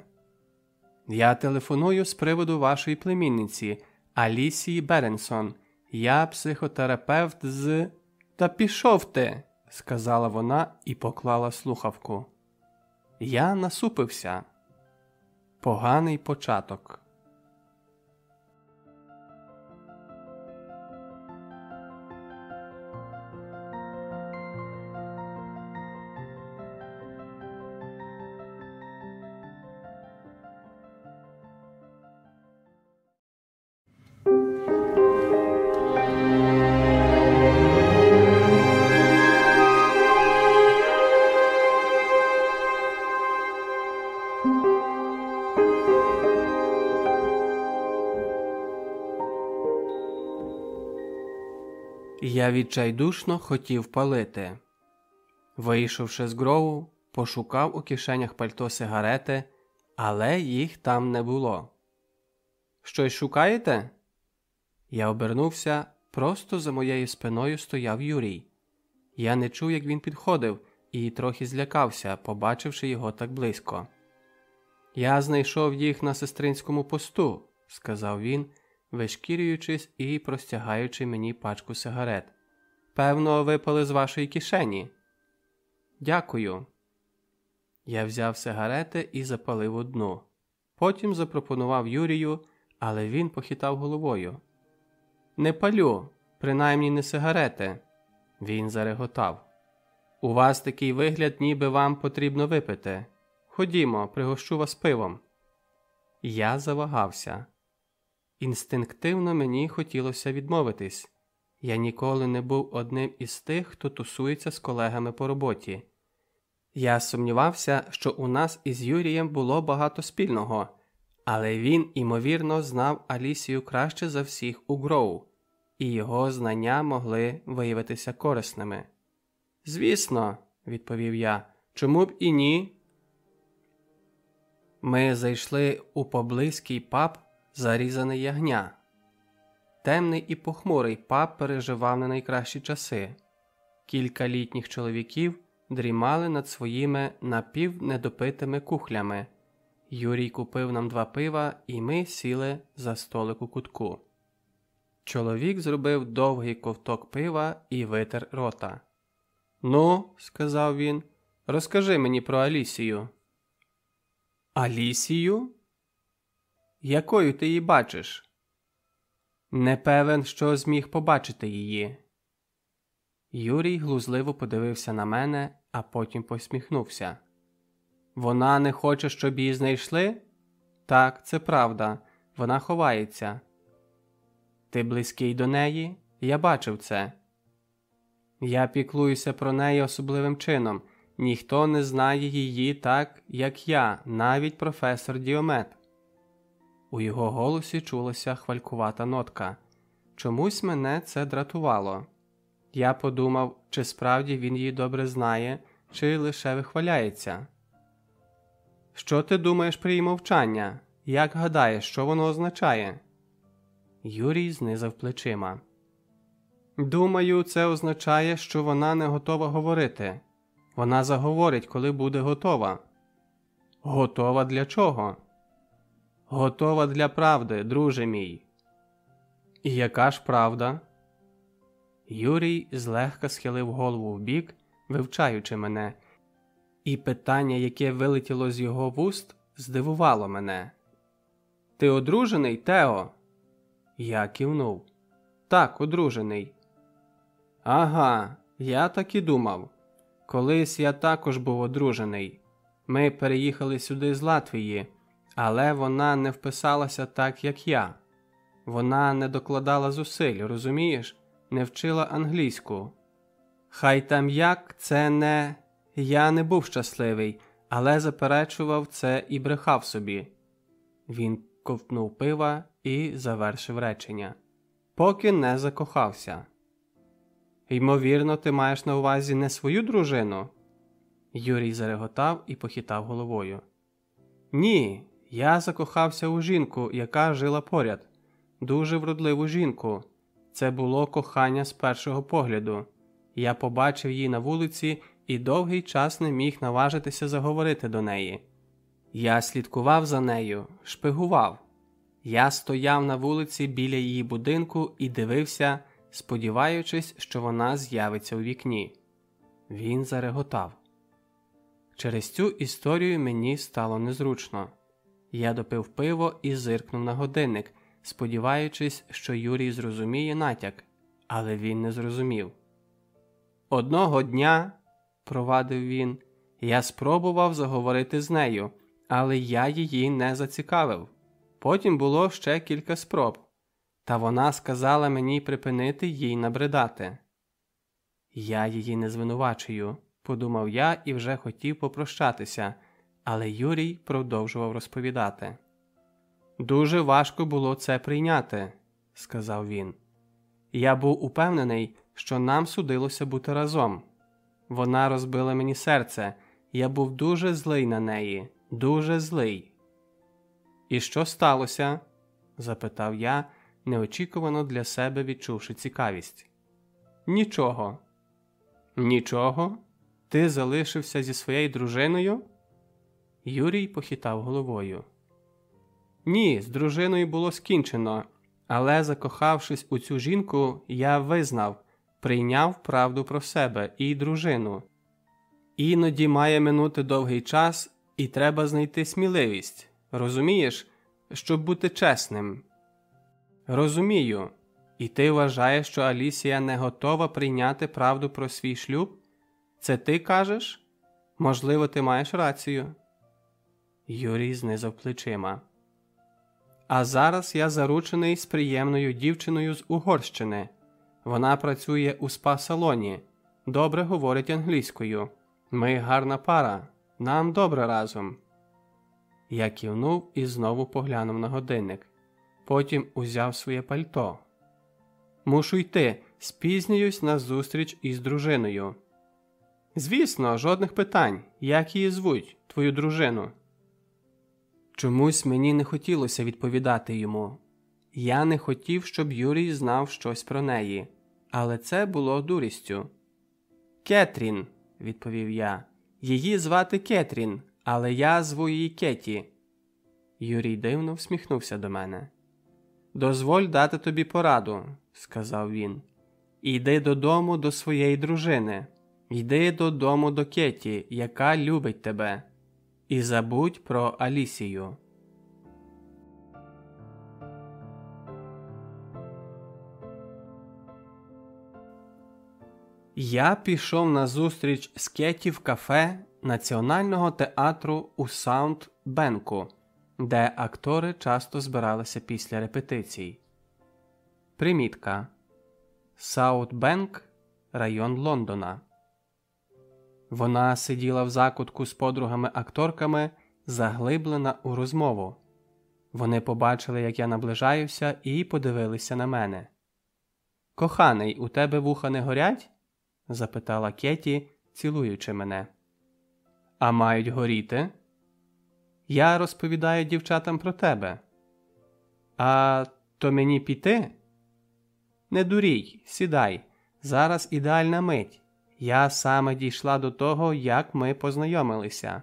Speaker 1: Я телефоную з приводу вашої племінниці Алісії Беренсон. Я психотерапевт з. Та пішов ти, сказала вона і поклала слухавку. Я насупився. Поганий початок. Відчайдушно хотів палити. Вийшовши з грову, пошукав у кишенях пальто сигарети, але їх там не було. Щось шукаєте? Я обернувся, просто за моєю спиною стояв Юрій. Я не чув, як він підходив, і трохи злякався, побачивши його так близько. Я знайшов їх на сестринському посту, сказав він вишкірюючись і простягаючи мені пачку сигарет. Певно, випали з вашої кишені. Дякую. Я взяв сигарети і запалив одну. Потім запропонував Юрію, але він похитав головою. Не палю, принаймні не сигарети. Він зареготав. У вас такий вигляд, ніби вам потрібно випити. Ходімо, пригощу вас пивом. Я завагався. Інстинктивно мені хотілося відмовитись я ніколи не був одним із тих, хто тусується з колегами по роботі. Я сумнівався, що у нас із Юрієм було багато спільного, але він, імовірно, знав Алісію краще за всіх у Гроу, і його знання могли виявитися корисними. Звісно, відповів я, чому б і ні? Ми зайшли у поблизький паб зарізане ягня. Темний і похмурий пап переживав на найкращі часи. Кілька літніх чоловіків дрімали над своїми напівнедопитими кухлями. Юрій купив нам два пива, і ми сіли за столик у кутку. Чоловік зробив довгий ковток пива і витер рота. Ну, сказав він, розкажи мені про Алісію. Алісію? Якою ти її бачиш? Не певен, що зміг побачити її. Юрій глузливо подивився на мене, а потім посміхнувся. Вона не хоче, щоб її знайшли? Так, це правда. Вона ховається. Ти близький до неї? Я бачив це. Я піклуюся про неї особливим чином. Ніхто не знає її так, як я, навіть професор Діомет. У його голосі чулася хвалькувата нотка. Чомусь мене це дратувало. Я подумав, чи справді він її добре знає, чи лише вихваляється. Що ти думаєш про її мовчання? Як гадаєш, що воно означає? Юрій знизав плечима. Думаю, це означає, що вона не готова говорити. Вона заговорить, коли буде готова. Готова для чого? Готова для правди, друже мій. І яка ж правда? Юрій злегка схилив голову вбік, вивчаючи мене, і питання, яке вилетіло з його вуст, здивувало мене. Ти одружений, Тео? Я кивнув. Так, одружений. Ага, я так і думав. Колись я також був одружений. Ми переїхали сюди з Латвії, але вона не вписалася так, як я. Вона не докладала зусиль, розумієш, не вчила англійську. Хай там як це не. Я не був щасливий, але заперечував це і брехав собі. Він ковтнув пива і завершив речення. Поки не закохався. Ймовірно, ти маєш на увазі не свою дружину? Юрій зареготав і похитав головою. Ні, я закохався у жінку, яка жила поряд, дуже вродливу жінку. Це було кохання з першого погляду. Я побачив її на вулиці і довгий час не міг наважитися заговорити до неї. Я слідкував за нею, шпигував. Я стояв на вулиці біля її будинку і дивився, сподіваючись, що вона з'явиться у вікні. Він зареготав. Через цю історію мені стало незручно. Я допив пиво і зиркнув на годинник, сподіваючись, що Юрій зрозуміє натяк, але він не зрозумів. Одного дня, провадив він, я спробував заговорити з нею, але я її не зацікавив. Потім було ще кілька спроб, та вона сказала мені припинити їй набридати. Я її не звинувачую, подумав я і вже хотів попрощатися, але Юрій продовжував розповідати. Дуже важко було це прийняти, сказав він. Я був упевнений, що нам судилося бути разом. Вона розбила мені серце, я був дуже злий на неї, дуже злий. І що сталося? запитав я, неочікувано для себе відчувши цікавість. Нічого. Нічого? Ти залишився зі своєю дружиною? Юрій похитав головою. Ні, з дружиною було скінчено, але, закохавшись у цю жінку, я визнав, прийняв правду про себе і дружину. Іноді має минути довгий час, і треба знайти сміливість. Розумієш, щоб бути чесним. Розумію. І ти вважаєш, що Алісія не готова прийняти правду про свій шлюб? Це ти кажеш? Можливо, ти маєш рацію. Юрій знизав плечима. А зараз я заручений з приємною дівчиною з Угорщини. Вона працює у спа-салоні, добре говорить англійською. Ми гарна пара, нам добре разом. Я кивнув і знову поглянув на годинник. Потім узяв своє пальто. Мушу йти, спізнююсь на зустріч із дружиною. Звісно, жодних питань. Як її звуть, твою дружину? Чомусь мені не хотілося відповідати йому. Я не хотів, щоб Юрій знав щось про неї, але це було дурістю. Кетрін, відповів я. Її звати Кетрін, але я зву її Кеті. Юрій дивно всміхнувся до мене. Дозволь дати тобі пораду, сказав він. Йди додому до своєї дружини, йди додому до Кеті, яка любить тебе, і забудь про Алісію. Я пішов на зустріч з Кеті в кафе Національного театру у Саунд-Бенку, де актори часто збиралися після репетицій. Примітка Саутбенк, район Лондона. Вона сиділа в закутку з подругами-акторками, заглиблена у розмову. Вони побачили, як я наближаюся, і подивилися на мене. Коханий, у тебе вуха не горять? запитала Кеті, цілуючи мене. А мають горіти? Я розповідаю дівчатам про тебе. А то мені піти? Не дурій, сідай. Зараз ідеальна мить. Я саме дійшла до того, як ми познайомилися.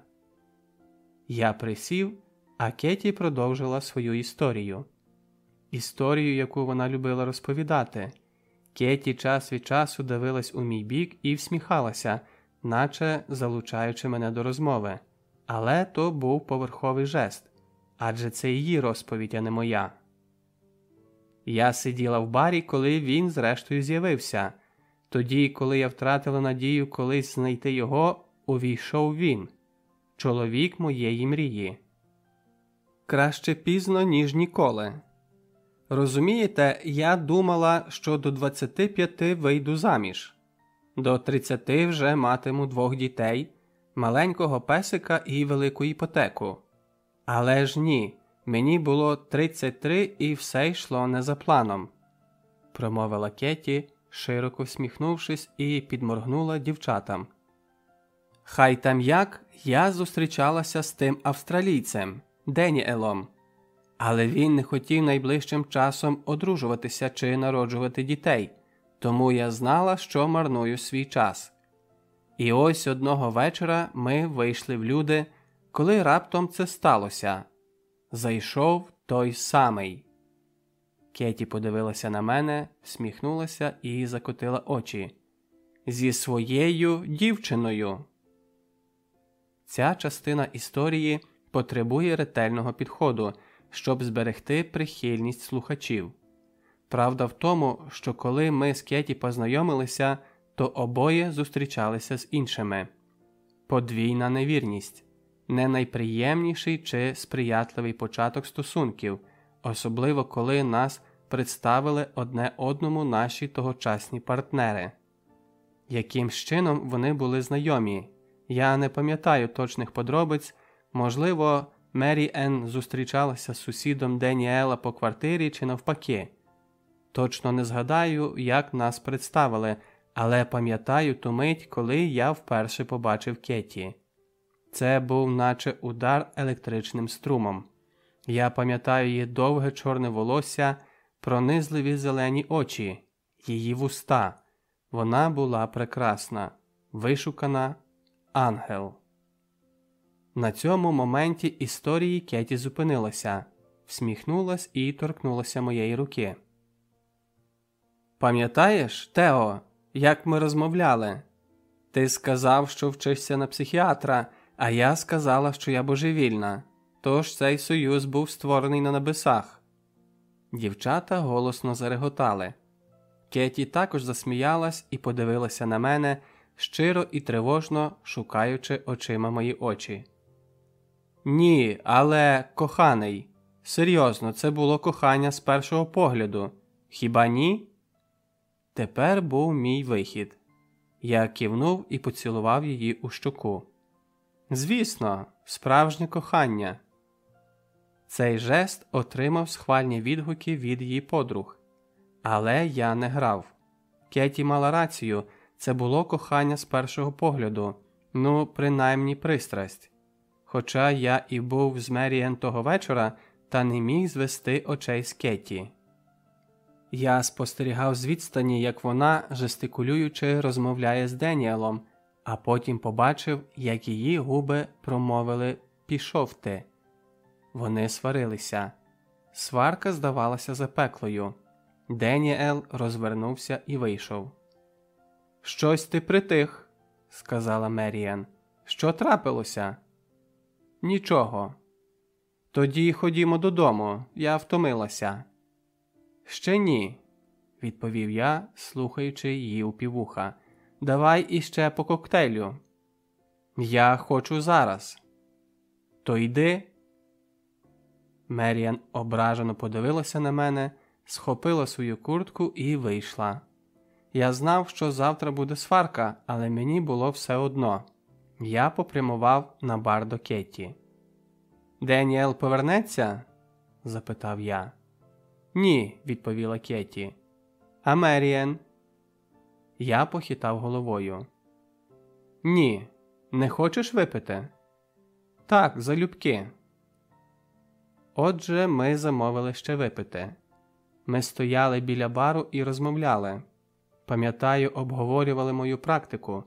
Speaker 1: Я присів, а Кеті продовжила свою історію. Історію, яку вона любила розповідати. Кеті час від часу дивилась у мій бік і всміхалася, наче залучаючи мене до розмови. Але то був поверховий жест адже це її розповідь, а не моя. Я сиділа в барі, коли він, зрештою, з'явився. Тоді, коли я втратила надію колись знайти його, увійшов він чоловік моєї мрії. Краще пізно, ніж ніколи. Розумієте, я думала, що до 25 вийду заміж, до 30 вже матиму двох дітей, маленького песика і велику іпотеку. Але ж ні, мені було 33 і все йшло не за планом, промовила Кеті, широко всміхнувшись, і підморгнула дівчатам. Хай там як я зустрічалася з тим австралійцем Деніелом, але він не хотів найближчим часом одружуватися чи народжувати дітей, тому я знала, що марную свій час. І ось одного вечора ми вийшли в люди, коли раптом це сталося. Зайшов той самий. Кеті подивилася на мене, всміхнулася і закотила очі. Зі своєю дівчиною. Ця частина історії потребує ретельного підходу, щоб зберегти прихильність слухачів. Правда в тому, що коли ми з Кеті познайомилися, то обоє зустрічалися з іншими подвійна невірність, не найприємніший чи сприятливий початок стосунків, особливо коли нас представили одне одному наші тогочасні партнери. Яким чином вони були знайомі? Я не пам'ятаю точних подробиць, можливо, Мері Енн зустрічалася з сусідом Деніела по квартирі чи навпаки. Точно не згадаю, як нас представили, але пам'ятаю ту мить, коли я вперше побачив Кеті. Це був наче удар електричним струмом. Я пам'ятаю її довге чорне волосся, пронизливі зелені очі, її вуста. Вона була прекрасна, вишукана ангел. На цьому моменті історії Кеті зупинилася, всміхнулась і торкнулася моєї руки. Пам'ятаєш, Тео, як ми розмовляли? Ти сказав, що вчишся на психіатра, а я сказала, що я божевільна. Тож цей союз був створений на небесах. Дівчата голосно зареготали. Кеті також засміялась і подивилася на мене щиро і тривожно шукаючи очима мої очі. Ні, але коханий, серйозно, це було кохання з першого погляду. Хіба ні? Тепер був мій вихід. Я кивнув і поцілував її у щоку. Звісно, справжнє кохання. Цей жест отримав схвальні відгуки від її подруг. Але я не грав. Кеті мала рацію, це було кохання з першого погляду, ну, принаймні пристрасть. Хоча я і був з Мерієн того вечора та не міг звести очей з Кеті. Я спостерігав з відстані, як вона, жестикулюючи, розмовляє з Деніелом, а потім побачив, як її губи промовили Пішов ти. Вони сварилися. Сварка здавалася запеклою. Деніел розвернувся і вийшов. Щось ти притих, сказала Меріан. Що трапилося? Нічого. Тоді ходімо додому, я втомилася. Ще ні, відповів я, слухаючи її у півуха. Давай іще по коктейлю. Я хочу зараз. То йди. Меріан ображено подивилася на мене, схопила свою куртку і вийшла. Я знав, що завтра буде сварка, але мені було все одно. Я попрямував на бар до Кетті. Деніел повернеться? запитав я. Ні, відповіла Кетті. А Меріен? Я похитав головою. Ні, не хочеш випити? Так, залюбки. Отже, ми замовили ще випити. Ми стояли біля бару і розмовляли. Пам'ятаю, обговорювали мою практику.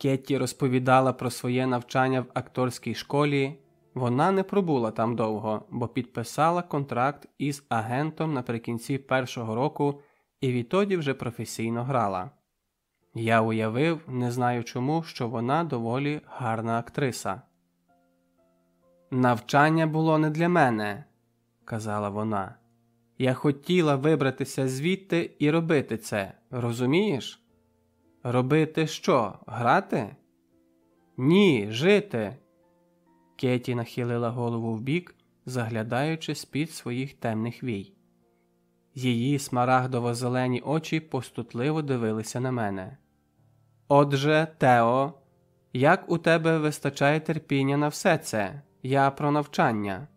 Speaker 1: Кетті розповідала про своє навчання в акторській школі. Вона не пробула там довго, бо підписала контракт із агентом наприкінці першого року і відтоді вже професійно грала. Я уявив, не знаю чому, що вона доволі гарна актриса. Навчання було не для мене, казала вона. Я хотіла вибратися звідти і робити це, розумієш? Робити що? Грати? Ні, жити. Кеті нахилила голову вбік, заглядаючи з-під своїх темних вій. Її смарагдово зелені очі постутливо дивилися на мене. Отже, Тео, як у тебе вистачає терпіння на все це? Я про навчання.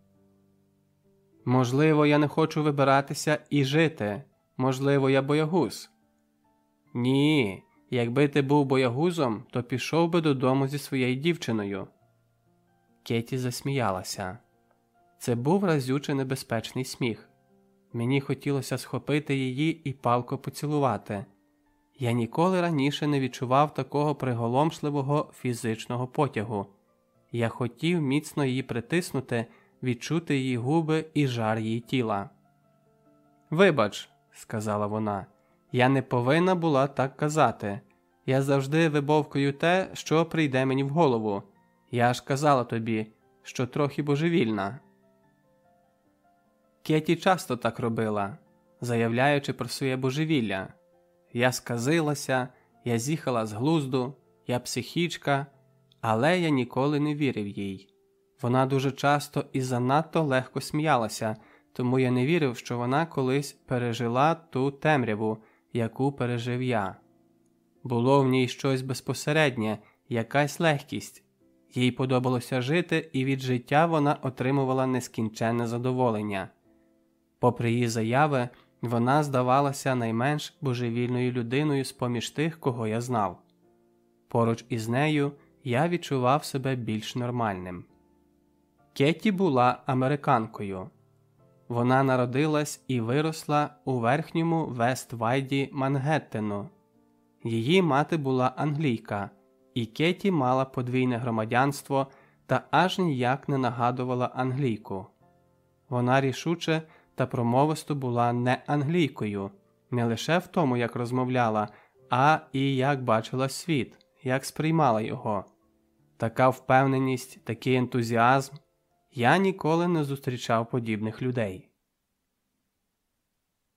Speaker 1: Можливо, я не хочу вибиратися і жити. Можливо, я боягуз. Ні, якби ти був боягузом, то пішов би додому зі своєю дівчиною. Кеті засміялася. Це був разюче небезпечний сміх. Мені хотілося схопити її і палко поцілувати. Я ніколи раніше не відчував такого приголомшливого фізичного потягу. Я хотів міцно її притиснути, відчути її губи і жар її тіла. Вибач, сказала вона, я не повинна була так казати. Я завжди вибовкую те, що прийде мені в голову. Я ж казала тобі, що трохи божевільна. Кеті часто так робила, заявляючи про своє божевілля. Я сказилася, я з'їхала з глузду, я психічка, але я ніколи не вірив їй. Вона дуже часто і занадто легко сміялася, тому я не вірив, що вона колись пережила ту темряву, яку пережив я. Було в ній щось безпосереднє, якась легкість. Їй подобалося жити, і від життя вона отримувала нескінченне задоволення. Попри її заяви, вона здавалася найменш божевільною людиною з поміж тих, кого я знав. Поруч із нею я відчував себе більш нормальним. Кетті була американкою. Вона народилась і виросла у верхньому Вествайді Мангеттену. Її мати була англійка, і Кетті мала подвійне громадянство та аж ніяк не нагадувала англійку. Вона рішуче та промовисто була не англійкою, не лише в тому, як розмовляла, а і як бачила світ, як сприймала його. Така впевненість, такий ентузіазм. Я ніколи не зустрічав подібних людей.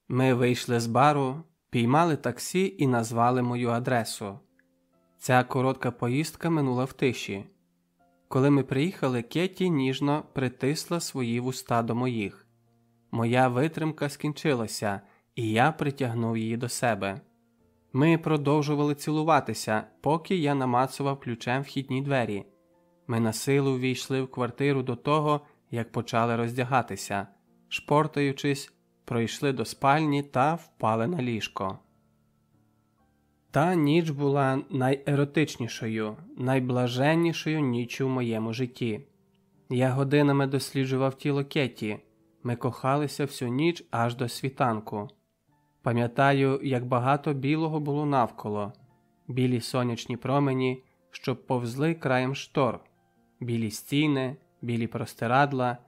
Speaker 1: Ми вийшли з бару, піймали таксі і назвали мою адресу. Ця коротка поїздка минула в тиші. Коли ми приїхали, Кеті ніжно притисла свої вуста до моїх. Моя витримка скінчилася, і я притягнув її до себе. Ми продовжували цілуватися, поки я намацував ключем вхідні двері. Ми на силу ввійшли в квартиру до того, як почали роздягатися, шпортаючись, пройшли до спальні та впали на ліжко. Та ніч була найеротичнішою, найблаженнішою ніччю в моєму житті. Я годинами досліджував тіло Кетті. Ми кохалися всю ніч аж до світанку. Пам'ятаю, як багато білого було навколо, білі сонячні промені, що повзли краєм штор, білі стіни, білі простирадла,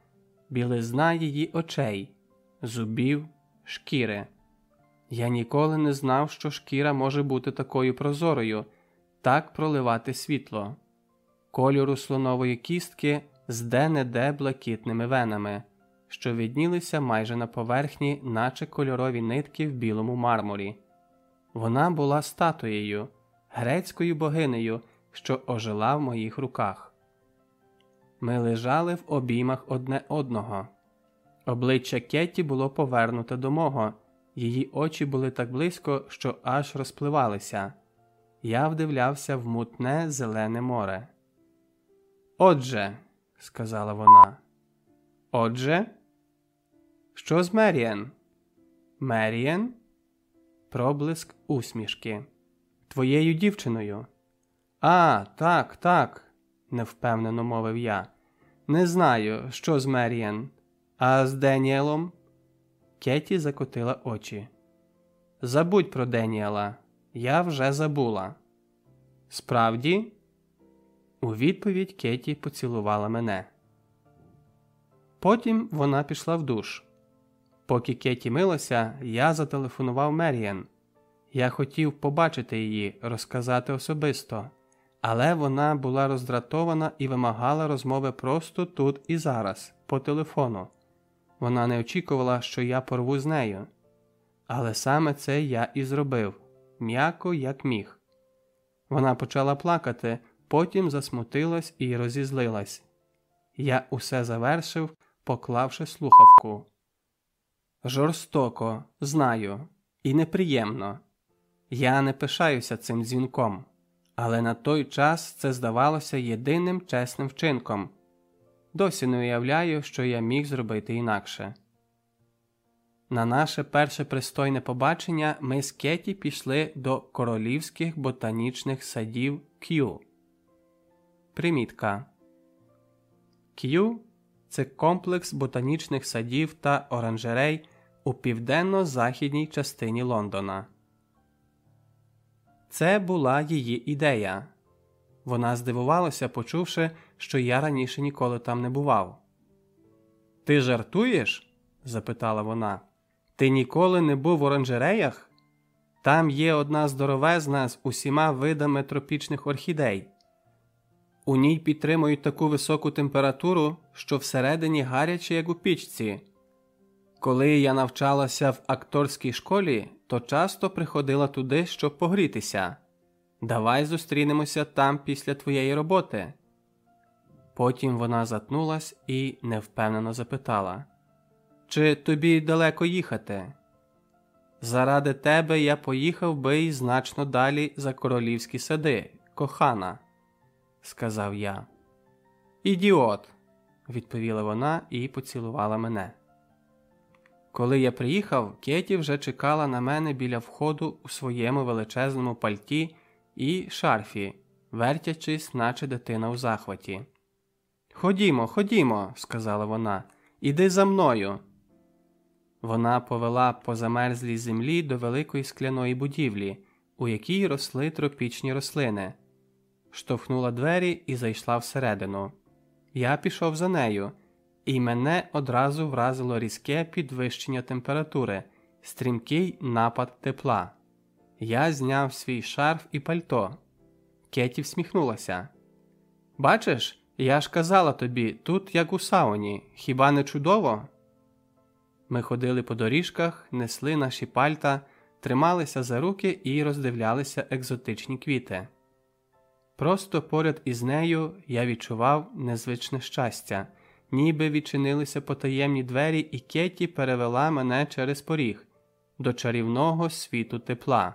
Speaker 1: білизна її очей, зубів, шкіри. Я ніколи не знав, що шкіра може бути такою прозорою, так проливати світло, кольору слонової кістки з де-не-де блакитними венами що віднілися майже на поверхні, наче кольорові нитки в білому мармурі. Вона була статуєю, грецькою богинею, що ожила в моїх руках. Ми лежали в обіймах одне одного. Обличчя Кетті було повернуте до мого, її очі були так близько, що аж розпливалися. Я вдивлявся в мутне зелене море. Отже, сказала вона, отже. Що з Меріен? Меріен? Проблиск усмішки. Твоєю дівчиною. А, так, так, невпевнено мовив я. Не знаю, що з Меріен. А з Деніелом? Кеті закотила очі. Забудь про Деніела. Я вже забула. Справді, у відповідь Кеті поцілувала мене. Потім вона пішла в душ. Поки Кеті милася, я зателефонував Меріан. Я хотів побачити її, розказати особисто, але вона була роздратована і вимагала розмови просто тут і зараз, по телефону. Вона не очікувала, що я порву з нею. Але саме це я і зробив м'яко, як міг. Вона почала плакати, потім засмутилась і розізлилась. Я усе завершив, поклавши слухавку. Жорстоко, знаю, і неприємно. Я не пишаюся цим дзвінком, але на той час це здавалося єдиним чесним вчинком. Досі не уявляю, що я міг зробити інакше. На наше перше пристойне побачення ми з Кеті пішли до королівських ботанічних садів К'ю. Примітка К'ю це комплекс ботанічних садів та оранжерей у південно-західній частині Лондона. Це була її ідея. Вона здивувалася, почувши, що я раніше ніколи там не бував. Ти жартуєш? запитала вона. Ти ніколи не був в оранжереях? Там є одна здоровезна з усіма видами тропічних орхідей. У ній підтримують таку високу температуру, що всередині гаряче, як у пічці. Коли я навчалася в акторській школі, то часто приходила туди, щоб погрітися. Давай зустрінемося там після твоєї роботи. Потім вона затнулась і невпевнено запитала Чи тобі далеко їхати? Заради тебе я поїхав би й значно далі за королівські сади, кохана, сказав я. Ідіот, відповіла вона і поцілувала мене. Коли я приїхав, Кеті вже чекала на мене біля входу у своєму величезному пальті і шарфі, вертячись, наче дитина у захваті. Ходімо, ходімо, сказала вона, іди за мною. Вона повела по замерзлій землі до великої скляної будівлі, у якій росли тропічні рослини, штовхнула двері і зайшла всередину. Я пішов за нею, і мене одразу вразило різке підвищення температури, стрімкий напад тепла. Я зняв свій шарф і пальто. Кеті всміхнулася. Бачиш, я ж казала тобі, тут як у сауні, хіба не чудово? Ми ходили по доріжках, несли наші пальта, трималися за руки і роздивлялися екзотичні квіти. Просто поряд із нею я відчував незвичне щастя, ніби відчинилися потаємні двері, і Кеті перевела мене через поріг до чарівного світу тепла,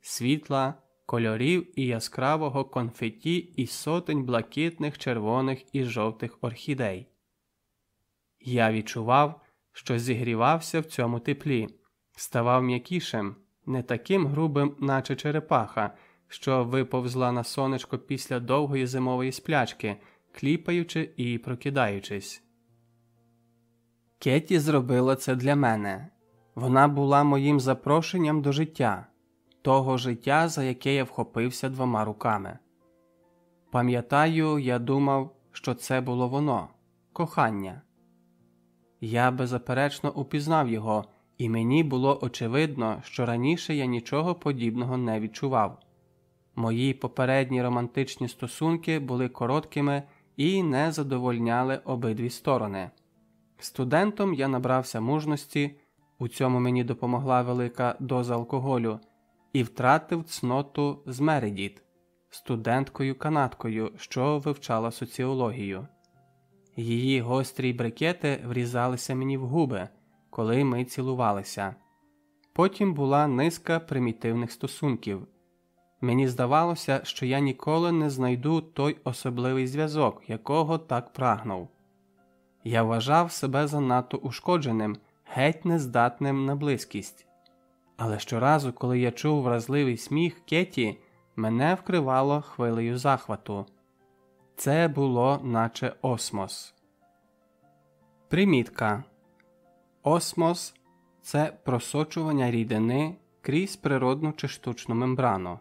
Speaker 1: світла, кольорів і яскравого конфеті і сотень блакитних, червоних і жовтих орхідей. Я відчував, що зігрівався в цьому теплі, ставав м'якішим, не таким грубим, наче черепаха, що виповзла на сонечко після довгої зимової сплячки, кліпаючи і прокидаючись. Кеті зробила це для мене. Вона була моїм запрошенням до життя, того життя, за яке я вхопився двома руками. Пам'ятаю, я думав, що це було воно кохання. Я беззаперечно упізнав його, і мені було очевидно, що раніше я нічого подібного не відчував. Мої попередні романтичні стосунки були короткими і не задовольняли обидві сторони. Студентом я набрався мужності, у цьому мені допомогла велика доза алкоголю, і втратив цноту з Мередіт, студенткою канадкою, що вивчала соціологію. Її гострі брикети врізалися мені в губи, коли ми цілувалися. Потім була низка примітивних стосунків. Мені здавалося, що я ніколи не знайду той особливий зв'язок, якого так прагнув. Я вважав себе занадто ушкодженим, геть нездатним на близькість. Але щоразу, коли я чув вразливий сміх Кеті, мене вкривало хвилею захвату. Це було наче осмос. Примітка Осмос це просочування рідини крізь природну чи штучну мембрану.